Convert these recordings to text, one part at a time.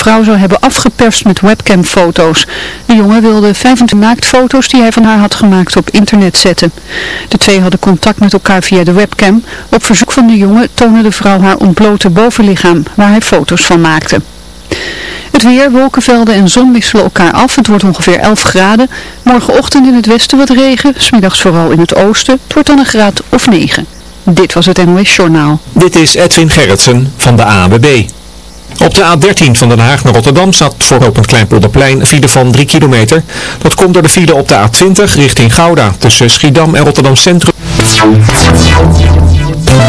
vrouw zou hebben afgeperst met webcamfoto's. De jongen wilde 25 naaktfoto's die hij van haar had gemaakt op internet zetten. De twee hadden contact met elkaar via de webcam. Op verzoek van de jongen toonde de vrouw haar ontblote bovenlichaam, waar hij foto's van maakte. Het weer, wolkenvelden en zon wisselen elkaar af. Het wordt ongeveer 11 graden. Morgenochtend in het westen wat regen, smiddags vooral in het oosten. Het wordt dan een graad of 9. Dit was het NOS Journaal. Dit is Edwin Gerritsen van de ANWB. Op de A13 van Den Haag naar Rotterdam staat voor op een Kleinpolderplein file van 3 kilometer. Dat komt door de file op de A20 richting Gouda tussen Schiedam en Rotterdam Centrum.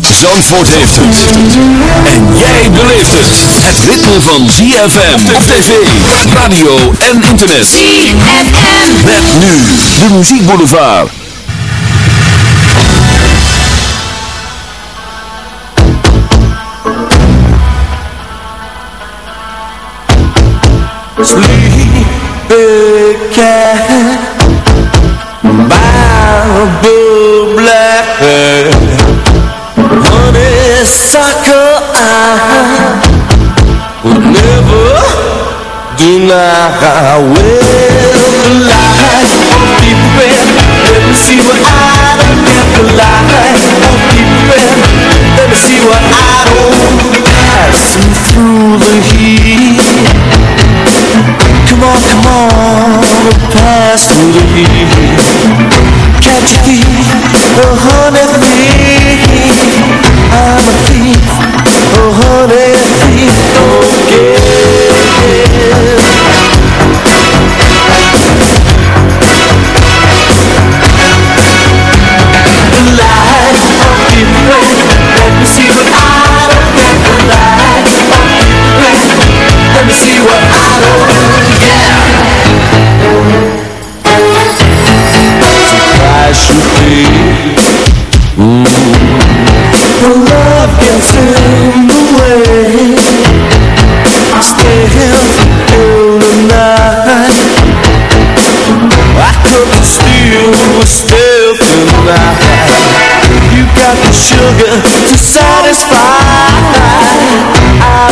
Zandvoort heeft het. En jij beleeft het. Het ritme van ZFM op tv, radio en internet. ZFM. Met nu de Muziek Boulevard. Sleepy cat Marble black Honeysuckle I Would never deny Well, the light of deep red Let me see what I don't get The light of deep red Let me see what I don't Passing through the heat. Come on, come on, pass through the heat Catch a thief, a honey thief should be love stay here till the night I couldn't steal a tonight You got the sugar to satisfy I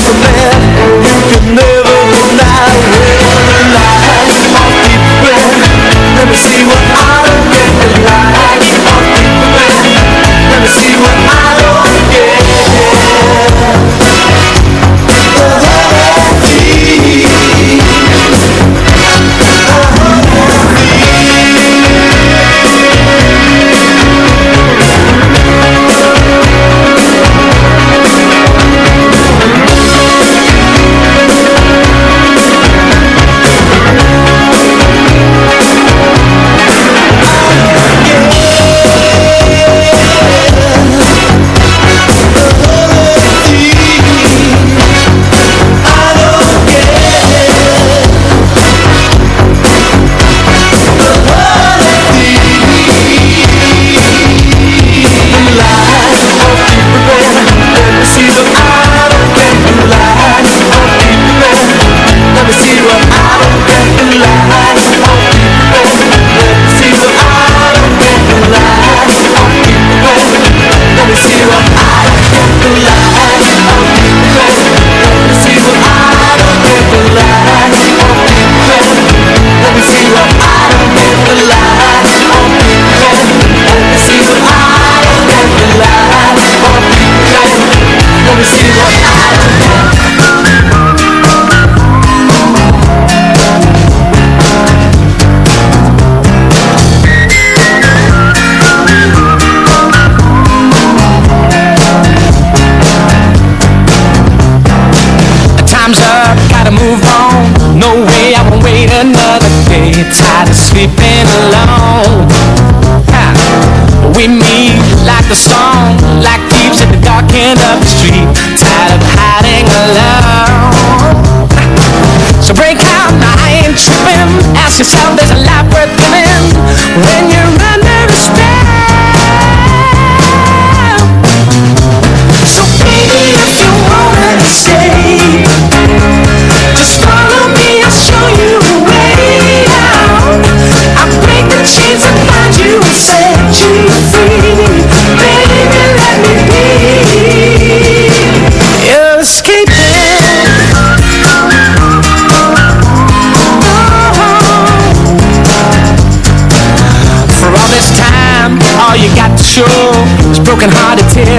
you can never deny Let me see what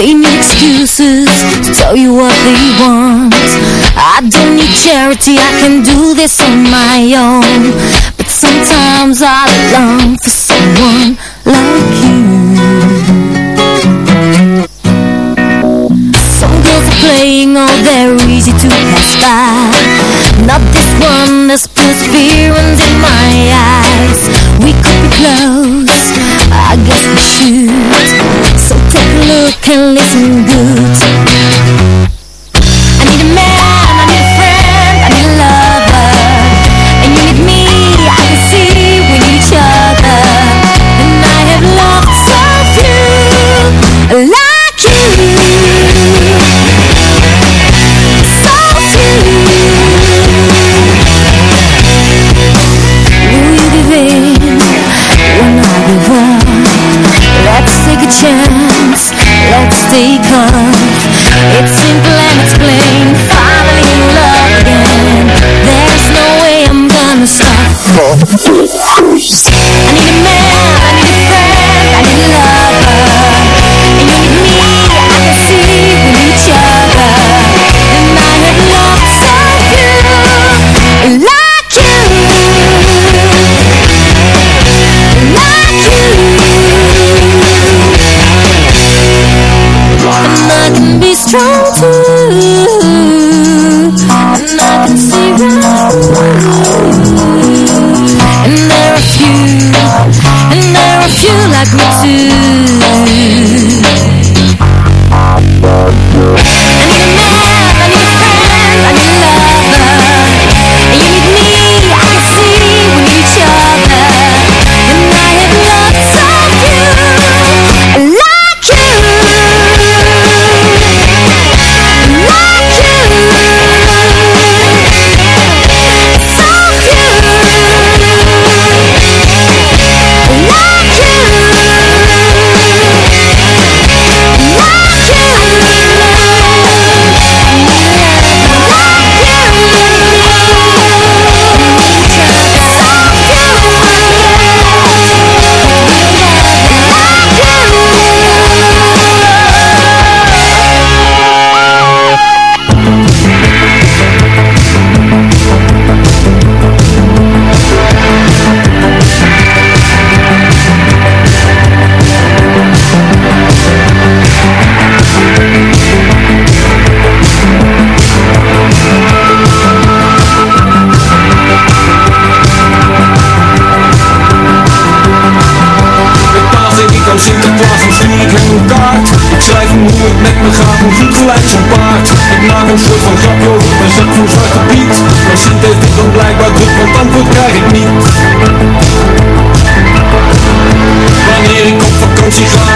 They need excuses to tell you what they want. I don't need charity, I can do this on my own. But sometimes I long for someone like you. Some girls are playing, oh they're easy to pass by Not this one,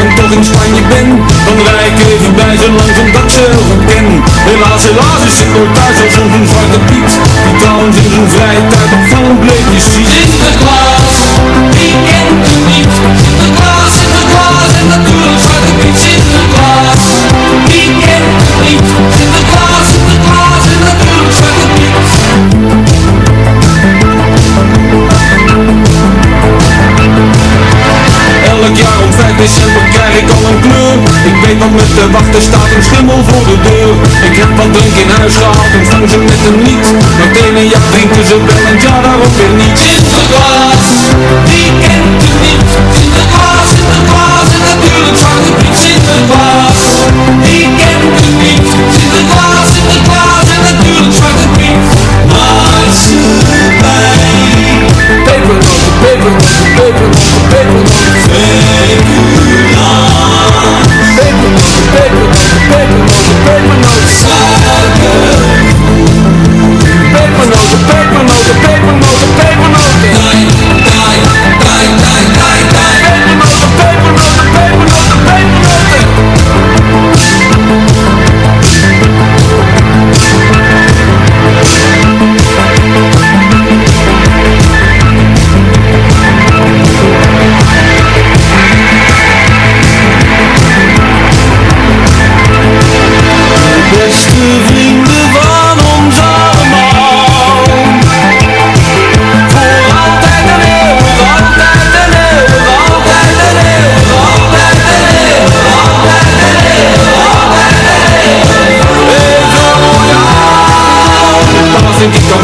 en toch in Spanje ben. Dan rij ik even bij ze langs omdat ze heel ken. Helaas, helaas is ik nooit thuis als een zwarte piet. Die trouwens in zijn vrije tijd opvallend bleekjes ziet Sinterklaas. te wachten staat een schimmel voor de deur. Ik heb wat drink in huis gehaald en vang ze met hem niet. Met ene jacht drinken ze wel en ja daarop weer niet. Sinterklaas, die kent u niet. Sinterklaas, Sinterklaas en natuurlijk Zwarte Piet Sinterklaas, die kent u niet. Sinterklaas, Sinterklaas en natuurlijk Zwarte Piet Maar ze bij Pepernoten, pepernoten, pepernoten, pepernoten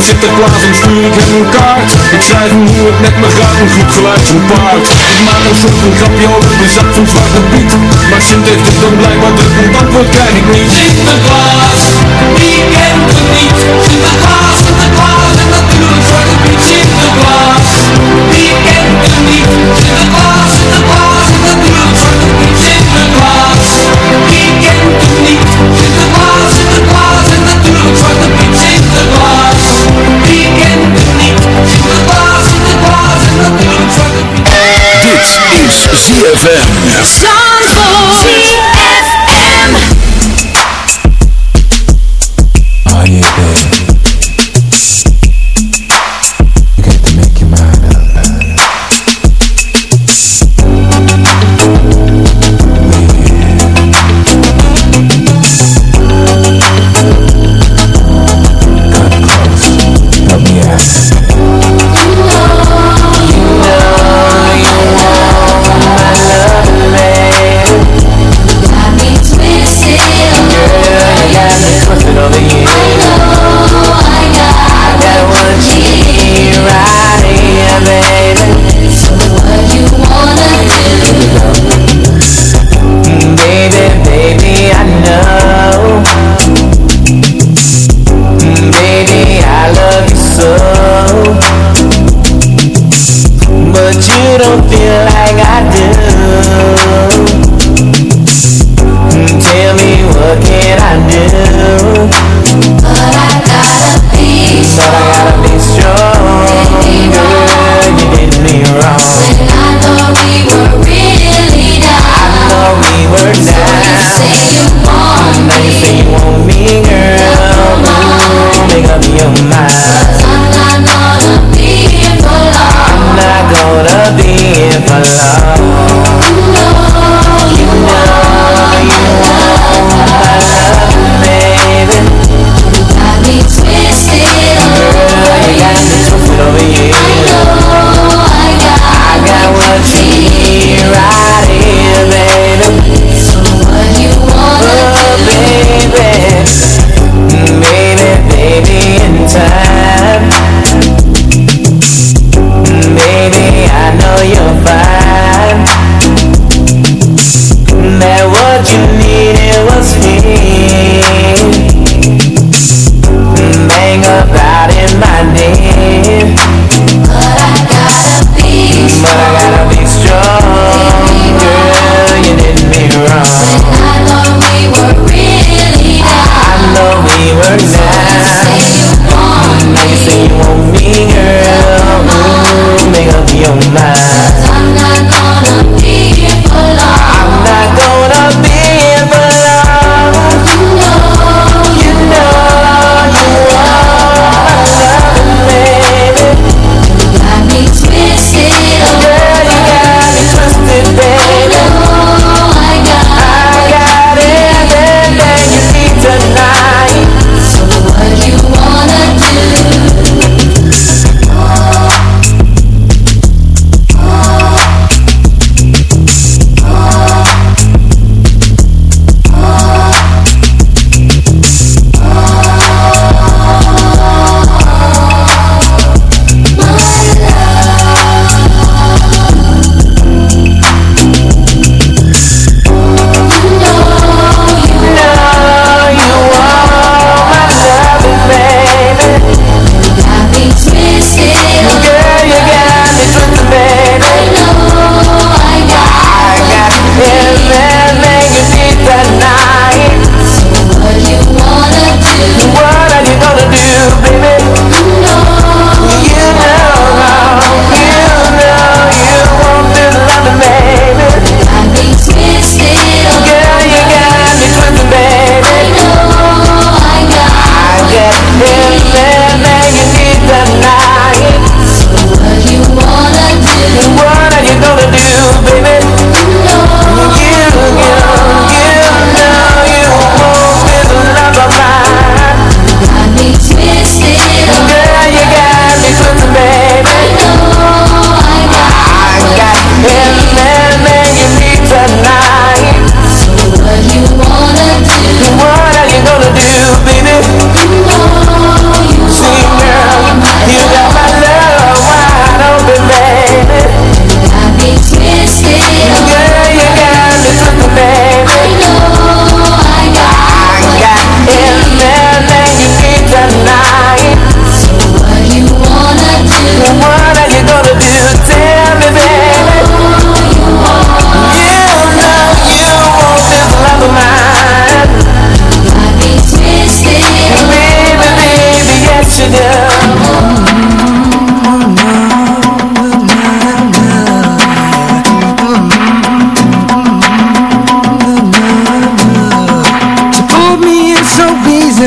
Sinterklaas en stuur ik hem een kaart. Ik schrijf hem hoe het met me gaat, een goed geluid zijn paard. Ik maak een soort een grapje over de zak van Zwarte Piet. Maar Sint heeft het dan blijkbaar druk, want antwoord krijg ik niet. Sinterklaas, wie kent hem niet? Sinterklaas, Sinterklaas en natuurlijk Zwarte Piet. Sinterklaas, wie kent hem niet? Sinterklaas, Sinterklaas Dit is ZFM.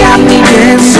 got me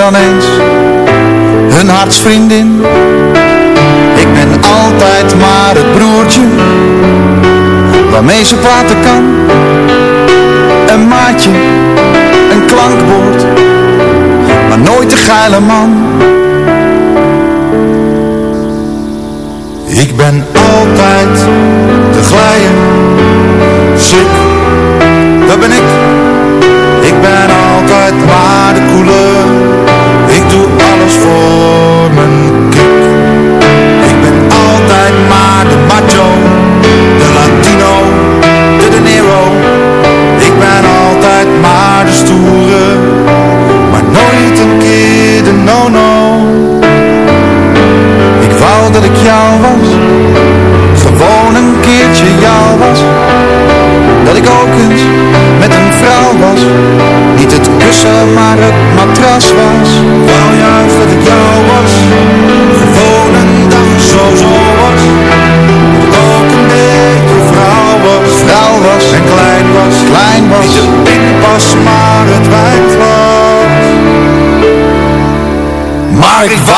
Dan eens hun hartsvriendin. Ik ben altijd maar het broertje waarmee ze praten kan. Een maatje, een klankwoord, maar nooit de geile man.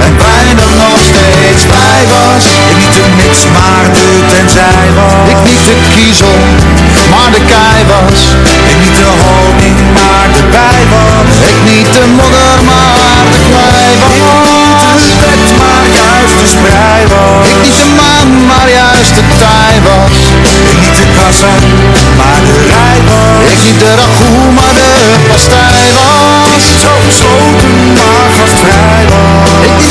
En bijna nog steeds bij was. Ik niet de mits, maar de tenzij was. Ik niet de kiezel, maar de kei was. Ik niet de honing, maar de bij was. Ik niet de modder, maar de klei was. Ik niet de maar juist de sprei was. Ik niet de maan, maar juist de tij was. Ik niet de kassa, maar de rij was. Ik niet de ragout, maar de pastij was. Niet zo gesloten, maar gastvrij was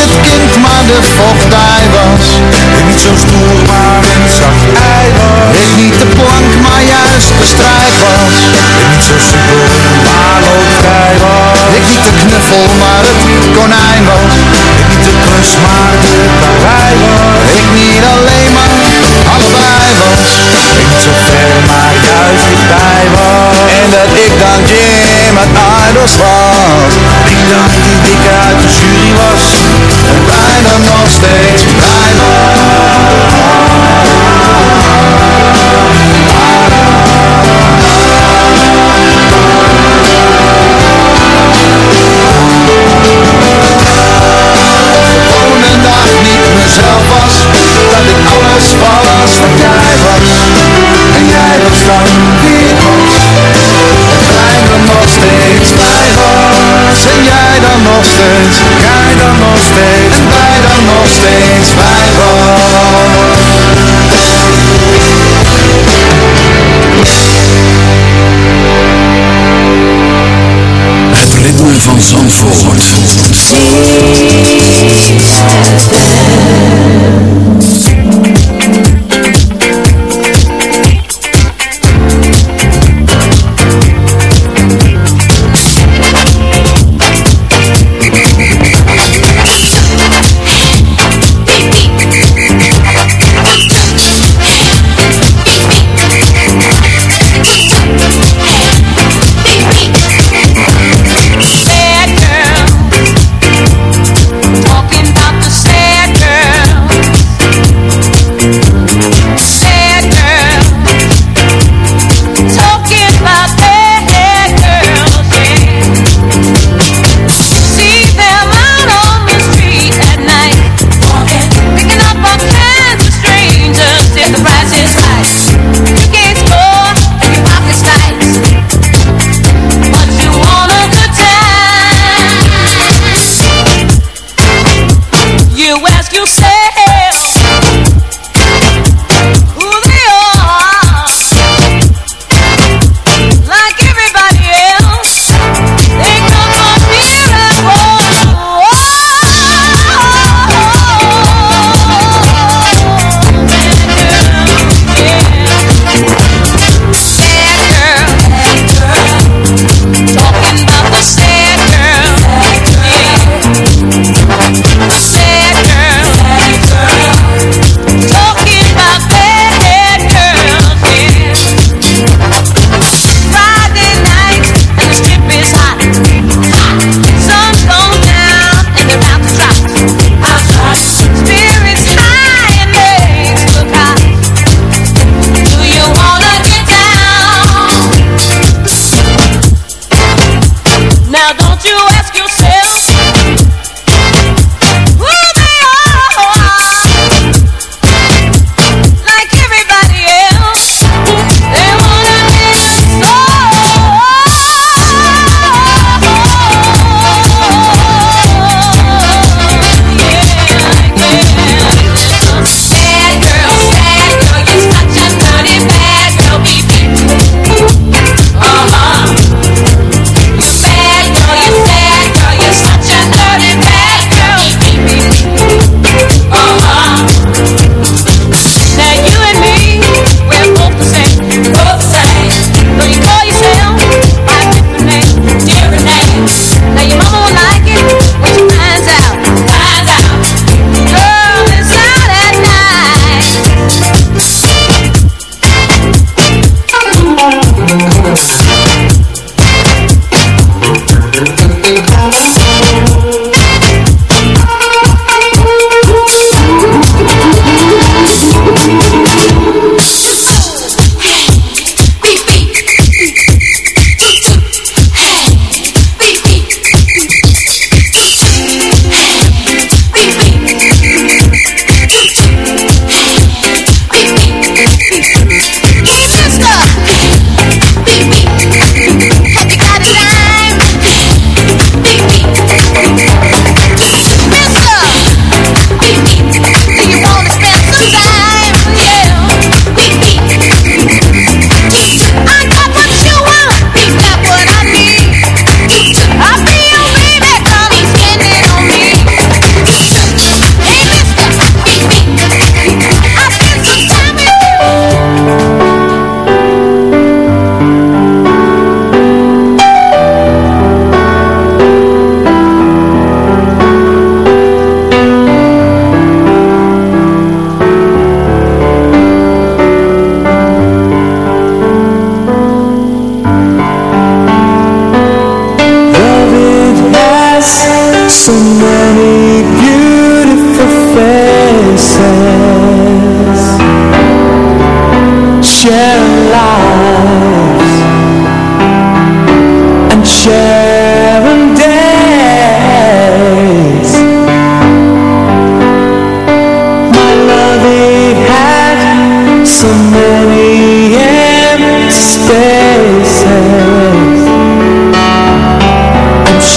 het kind, maar de vochtij was. Ik niet zo stoer, maar een zacht ei was. Ik niet de plank, maar juist de strijd was. Ik niet zo simpel, maar loodvrij was. Ik niet de knuffel, maar het konijn was. Ik niet de klus, maar de karwei was. Ik niet alleen maar allebei was. Ik niet zo ver, maar juist dichtbij was. En dat ik dan Jim uit Idols was. Ik dacht die dikke I'm all stay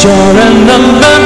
You're a number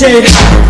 shake.